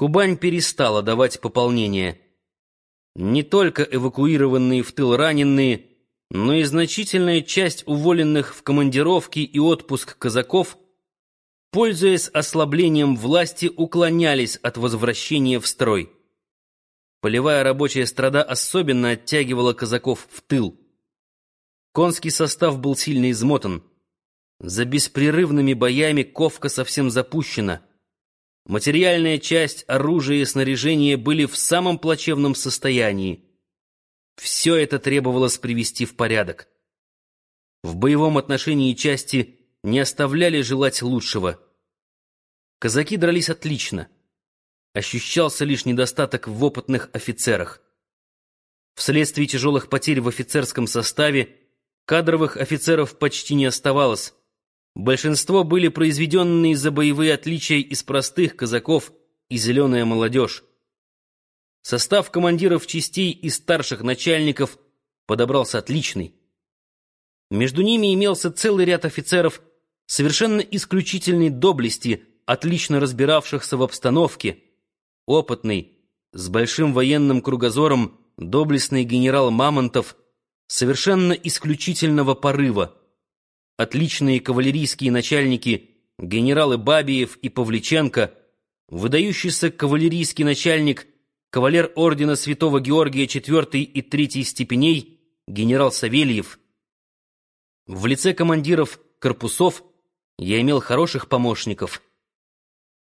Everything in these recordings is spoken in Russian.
Кубань перестала давать пополнение. Не только эвакуированные в тыл раненые, но и значительная часть уволенных в командировки и отпуск казаков, пользуясь ослаблением власти, уклонялись от возвращения в строй. Полевая рабочая страда особенно оттягивала казаков в тыл. Конский состав был сильно измотан. За беспрерывными боями ковка совсем запущена. Материальная часть оружия и снаряжения были в самом плачевном состоянии. Все это требовалось привести в порядок. В боевом отношении части не оставляли желать лучшего. Казаки дрались отлично. Ощущался лишь недостаток в опытных офицерах. Вследствие тяжелых потерь в офицерском составе кадровых офицеров почти не оставалось. Большинство были произведенные за боевые отличия из простых казаков и зеленая молодежь. Состав командиров частей и старших начальников подобрался отличный. Между ними имелся целый ряд офицеров совершенно исключительной доблести, отлично разбиравшихся в обстановке. Опытный, с большим военным кругозором, доблестный генерал Мамонтов, совершенно исключительного порыва. Отличные кавалерийские начальники генералы Бабиев и Павличенко, выдающийся кавалерийский начальник кавалер ордена Святого Георгия IV и III степеней генерал Савельев. В лице командиров корпусов я имел хороших помощников.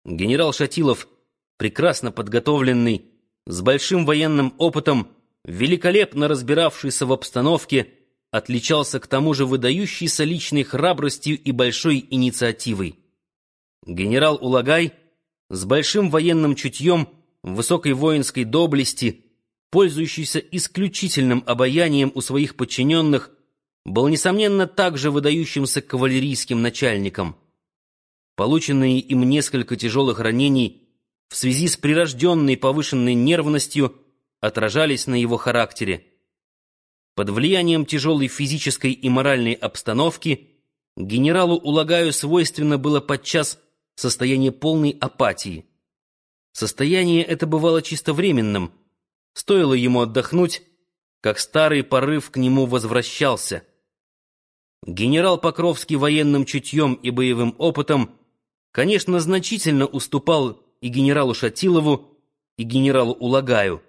Генерал Шатилов, прекрасно подготовленный, с большим военным опытом, великолепно разбиравшийся в обстановке, отличался к тому же выдающейся личной храбростью и большой инициативой. Генерал Улагай с большим военным чутьем высокой воинской доблести, пользующийся исключительным обаянием у своих подчиненных, был, несомненно, также выдающимся кавалерийским начальником. Полученные им несколько тяжелых ранений в связи с прирожденной повышенной нервностью отражались на его характере. Под влиянием тяжелой физической и моральной обстановки генералу Улагаю свойственно было подчас состояние полной апатии. Состояние это бывало чисто временным. Стоило ему отдохнуть, как старый порыв к нему возвращался. Генерал Покровский военным чутьем и боевым опытом, конечно, значительно уступал и генералу Шатилову, и генералу Улагаю.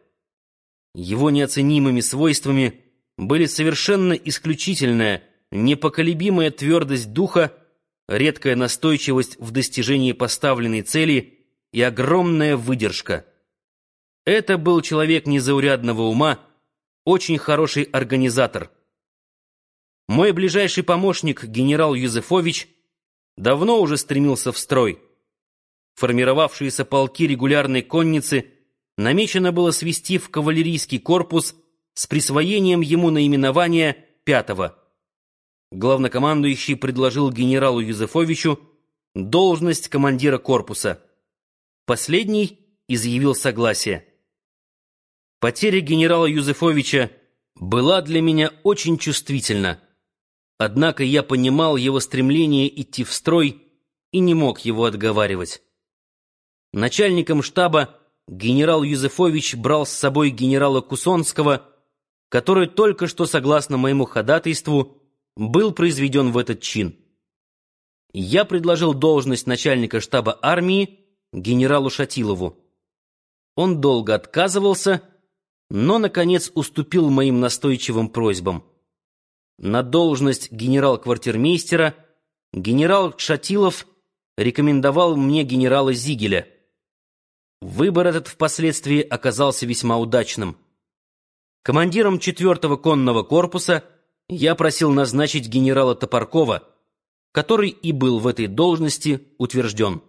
Его неоценимыми свойствами были совершенно исключительная, непоколебимая твердость духа, редкая настойчивость в достижении поставленной цели — и огромная выдержка. Это был человек незаурядного ума, очень хороший организатор. Мой ближайший помощник, генерал Юзефович, давно уже стремился в строй. Формировавшиеся полки регулярной конницы намечено было свести в кавалерийский корпус с присвоением ему наименования пятого. Главнокомандующий предложил генералу Юзефовичу должность командира корпуса. Последний изъявил согласие. Потеря генерала Юзефовича была для меня очень чувствительна. Однако я понимал его стремление идти в строй и не мог его отговаривать. Начальником штаба генерал Юзефович брал с собой генерала Кусонского, который только что, согласно моему ходатайству, был произведен в этот чин. Я предложил должность начальника штаба армии генералу Шатилову. Он долго отказывался, но, наконец, уступил моим настойчивым просьбам. На должность генерал-квартирмейстера генерал Шатилов рекомендовал мне генерала Зигеля. Выбор этот впоследствии оказался весьма удачным. Командиром 4-го конного корпуса я просил назначить генерала Топоркова, который и был в этой должности утвержден.